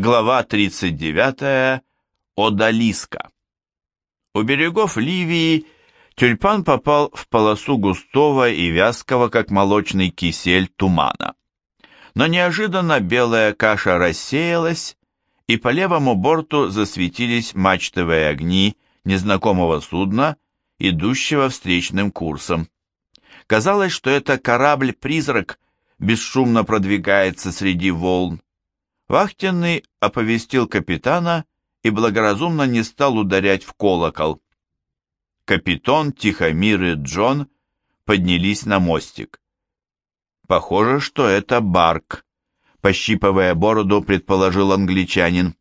Глава 39. Одалиска. У берегов Ливии тюльпан попал в полосу густого и вязкого, как молочный кисель, тумана. Но неожиданно белая каша рассеялась, и по левому борту засветились мачтовые огни незнакомого судна, идущего встречным курсом. Казалось, что это корабль-призрак бесшумно продвигается среди волн. Вахтенный оповестил капитана и благоразумно не стал ударять в колокол. Капитан, Тихомир и Джон поднялись на мостик. Похоже, что это Барк, пощипывая бороду, предположил англичанин.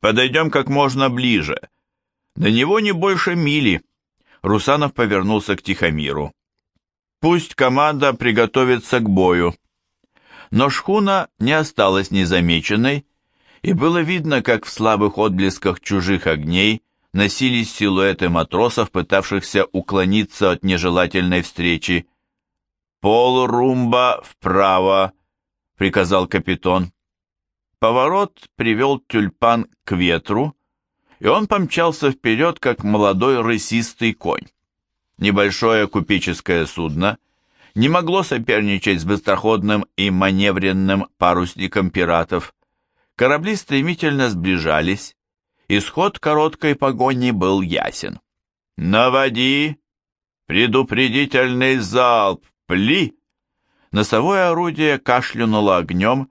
Подойдем как можно ближе. До него не больше мили. Русанов повернулся к Тихомиру. Пусть команда приготовится к бою. Но шхуна не осталась незамеченной, и было видно, как в слабых отблесках чужих огней носились силуэты матросов, пытавшихся уклониться от нежелательной встречи. «Полрумба вправо», — приказал капитан. Поворот привел тюльпан к ветру, и он помчался вперед, как молодой рысистый конь. Небольшое купеческое судно — не могло соперничать с быстроходным и маневренным парусником пиратов. Корабли стремительно сближались, исход короткой погони был ясен. «Наводи! Предупредительный залп! Пли!» Носовое орудие кашлянуло огнем,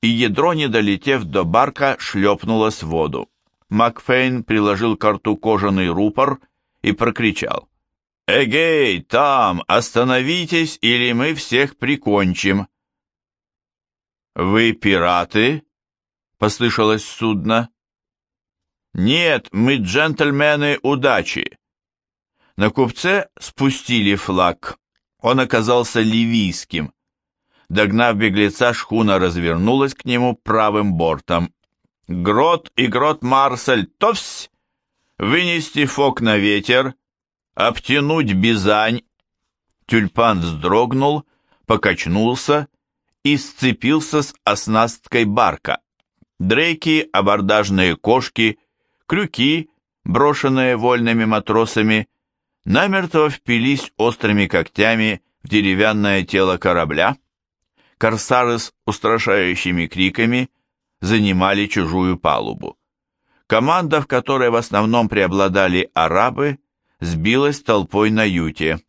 и ядро, не долетев до барка, шлепнулось в воду. Макфейн приложил к рту кожаный рупор и прокричал. «Эгей, там, остановитесь, или мы всех прикончим!» «Вы пираты?» — послышалось судно. «Нет, мы джентльмены удачи!» На купце спустили флаг. Он оказался ливийским. Догнав беглеца, шхуна развернулась к нему правым бортом. «Грот и грот Марсель, товсь! Вынести фок на ветер!» Обтянуть бизань. Тюльпан вздрогнул, покачнулся и сцепился с оснасткой барка. Дрейки, абордажные кошки, крюки, брошенные вольными матросами, намертво впились острыми когтями в деревянное тело корабля. Корсары с устрашающими криками занимали чужую палубу. Команда, в которой в основном преобладали арабы, сбилась толпой на юте.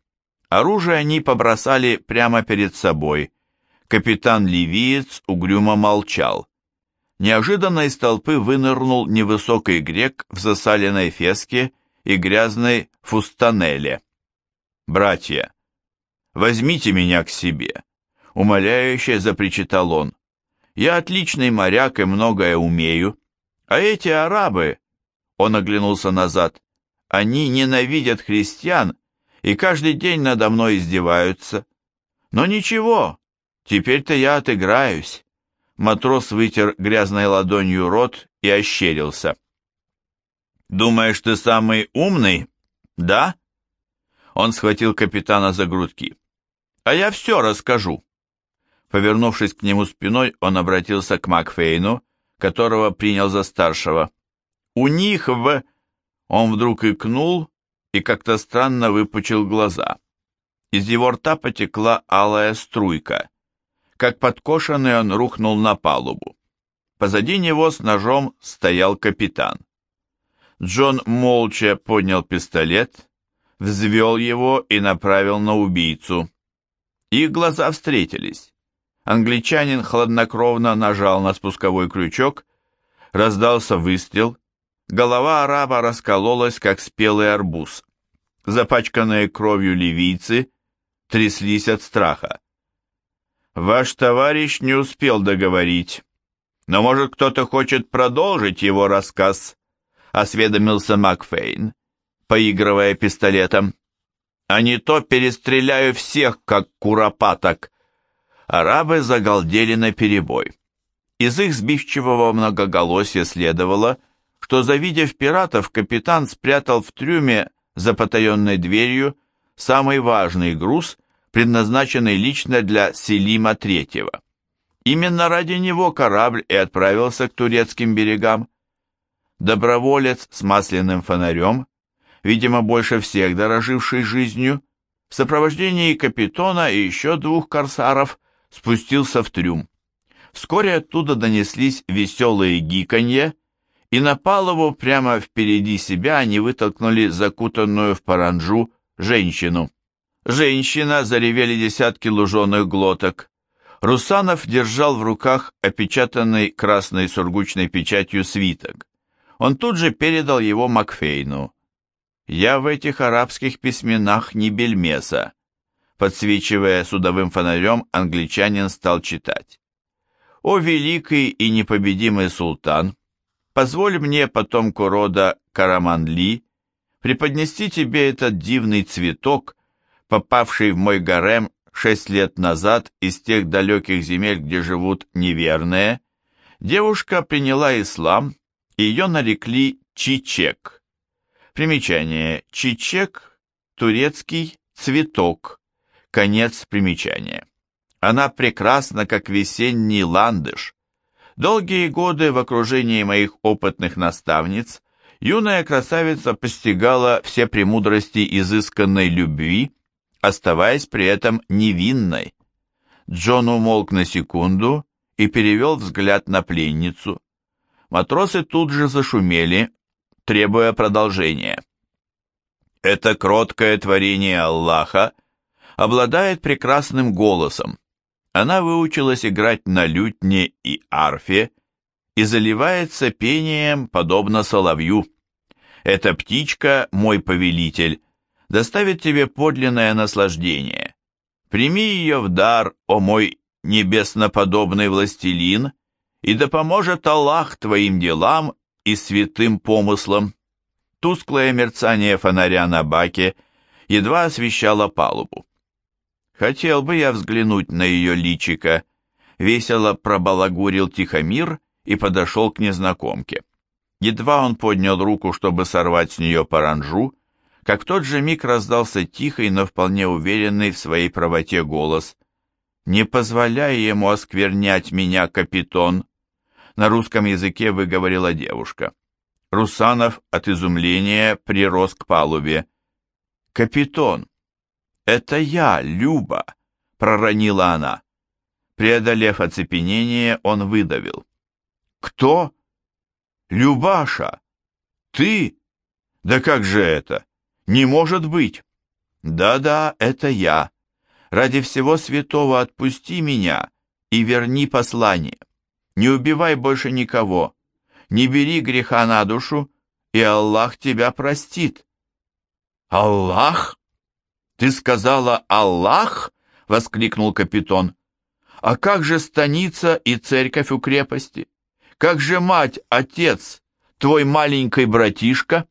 Оружие они побросали прямо перед собой. Капитан-ливиец угрюмо молчал. Неожиданно из толпы вынырнул невысокий грек в засаленной феске и грязной фустанеле. «Братья, возьмите меня к себе», — умоляюще запричитал он. «Я отличный моряк и многое умею, а эти арабы...» Он оглянулся назад. Они ненавидят христиан и каждый день надо мной издеваются. Но ничего, теперь-то я отыграюсь. Матрос вытер грязной ладонью рот и ощерился. «Думаешь, ты самый умный? Да?» Он схватил капитана за грудки. «А я все расскажу». Повернувшись к нему спиной, он обратился к Макфейну, которого принял за старшего. «У них в...» Он вдруг икнул и как-то странно выпучил глаза. Из его рта потекла алая струйка. Как подкошенный он рухнул на палубу. Позади него с ножом стоял капитан. Джон молча поднял пистолет, взвел его и направил на убийцу. Их глаза встретились. Англичанин хладнокровно нажал на спусковой крючок, раздался выстрел, Голова араба раскололась, как спелый арбуз. Запачканные кровью ливийцы тряслись от страха. «Ваш товарищ не успел договорить. Но, может, кто-то хочет продолжить его рассказ?» — осведомился Макфейн, поигрывая пистолетом. «А не то перестреляю всех, как куропаток». Арабы загалдели наперебой. Из их сбивчивого многоголосия следовало — что, завидев пиратов, капитан спрятал в трюме за потаенной дверью самый важный груз, предназначенный лично для Селима Третьего. Именно ради него корабль и отправился к турецким берегам. Доброволец с масляным фонарем, видимо, больше всех дороживший жизнью, в сопровождении капитона и еще двух корсаров спустился в трюм. Вскоре оттуда донеслись веселые гиканье, и на палубу прямо впереди себя они вытолкнули закутанную в паранджу женщину. Женщина, заревели десятки луженых глоток. Русанов держал в руках опечатанный красной сургучной печатью свиток. Он тут же передал его Макфейну. «Я в этих арабских письменах не бельмеса», подсвечивая судовым фонарем, англичанин стал читать. «О великий и непобедимый султан, позволь мне, потомку рода Караманли, преподнести тебе этот дивный цветок, попавший в мой гарем шесть лет назад из тех далеких земель, где живут неверные, девушка приняла ислам, и ее нарекли Чичек. Примечание. Чичек – турецкий цветок. Конец примечания. Она прекрасна, как весенний ландыш. Долгие годы в окружении моих опытных наставниц юная красавица постигала все премудрости изысканной любви, оставаясь при этом невинной. Джон умолк на секунду и перевел взгляд на пленницу. Матросы тут же зашумели, требуя продолжения. Это кроткое творение Аллаха обладает прекрасным голосом. Она выучилась играть на лютне и арфе и заливается пением, подобно соловью. Эта птичка, мой повелитель, доставит тебе подлинное наслаждение. Прими ее в дар, о мой небесноподобный властелин, и да поможет Аллах твоим делам и святым помыслам. Тусклое мерцание фонаря на баке едва освещало палубу. Хотел бы я взглянуть на ее личико. Весело пробалагурил Тихомир и подошел к незнакомке. Едва он поднял руку, чтобы сорвать с нее паранжу, как в тот же миг раздался тихий, но вполне уверенный в своей правоте голос. «Не позволяй ему осквернять меня, капитон!» На русском языке выговорила девушка. Русанов от изумления прирос к палубе. «Капитон!» «Это я, Люба!» — проронила она. Преодолев оцепенение, он выдавил. «Кто?» «Любаша! Ты? Да как же это? Не может быть!» «Да-да, это я. Ради всего святого отпусти меня и верни послание. Не убивай больше никого. Не бери греха на душу, и Аллах тебя простит». «Аллах?» «Ты сказала Аллах?» — воскликнул капитан. «А как же станица и церковь у крепости? Как же мать, отец, твой маленький братишка?»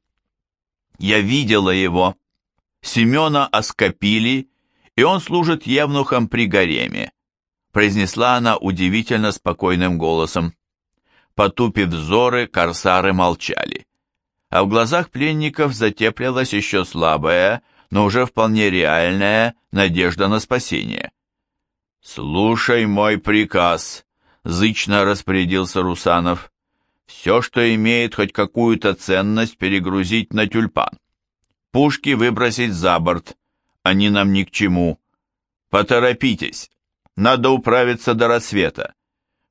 «Я видела его. Семена оскопили, и он служит евнухом при гареме», произнесла она удивительно спокойным голосом. Потупив взоры, корсары молчали. А в глазах пленников затеплилась еще слабая, но уже вполне реальная надежда на спасение. «Слушай мой приказ», — зычно распорядился Русанов. «Все, что имеет хоть какую-то ценность, перегрузить на тюльпан. Пушки выбросить за борт, они нам ни к чему. Поторопитесь, надо управиться до рассвета.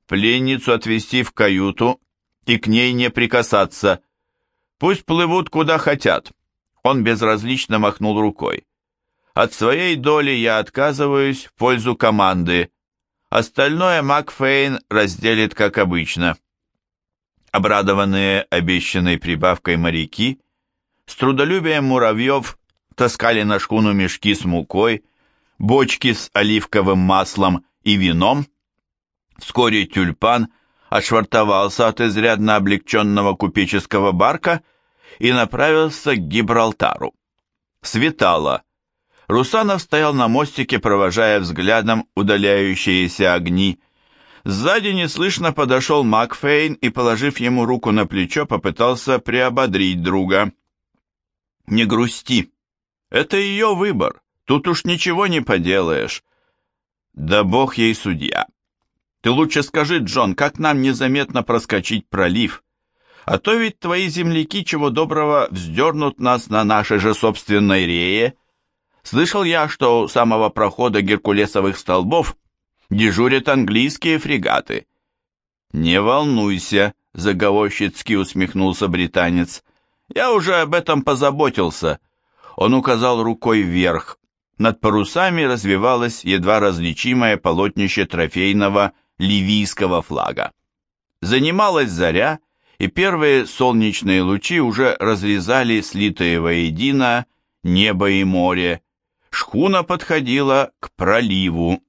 Пленницу отвезти в каюту и к ней не прикасаться. Пусть плывут куда хотят, он безразлично махнул рукой. От своей доли я отказываюсь в пользу команды. Остальное Макфейн разделит как обычно. Обрадованные обещанной прибавкой моряки с трудолюбием муравьев таскали на шкуну мешки с мукой, бочки с оливковым маслом и вином. Вскоре тюльпан отшвартовался от изрядно облегченного купеческого барка и направился к Гибралтару. Светало. Русанов стоял на мостике, провожая взглядом удаляющиеся огни. Сзади неслышно подошел Макфейн и, положив ему руку на плечо, попытался приободрить друга. «Не грусти. Это ее выбор. Тут уж ничего не поделаешь. Да бог ей судья. Ты лучше скажи, Джон, как нам незаметно проскочить пролив? А то ведь твои земляки чего доброго вздернут нас на нашей же собственной рее. Слышал я, что у самого прохода Геркулесовых столбов дежурят английские фрегаты. Не волнуйся, заговорщицки усмехнулся британец. Я уже об этом позаботился. Он указал рукой вверх. Над парусами развивалось едва различимое полотнище трофейного ливийского флага. Занималась заря, и первые солнечные лучи уже разрезали слитые воедино небо и море. Шхуна подходила к проливу,